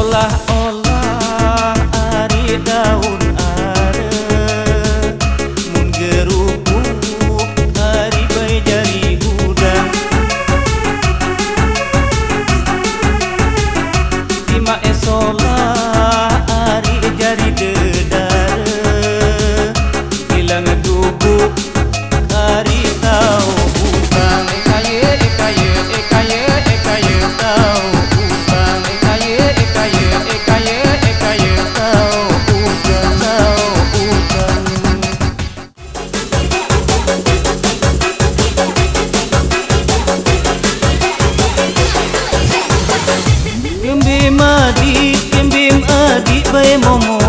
Hola. olá. Oh, 默默。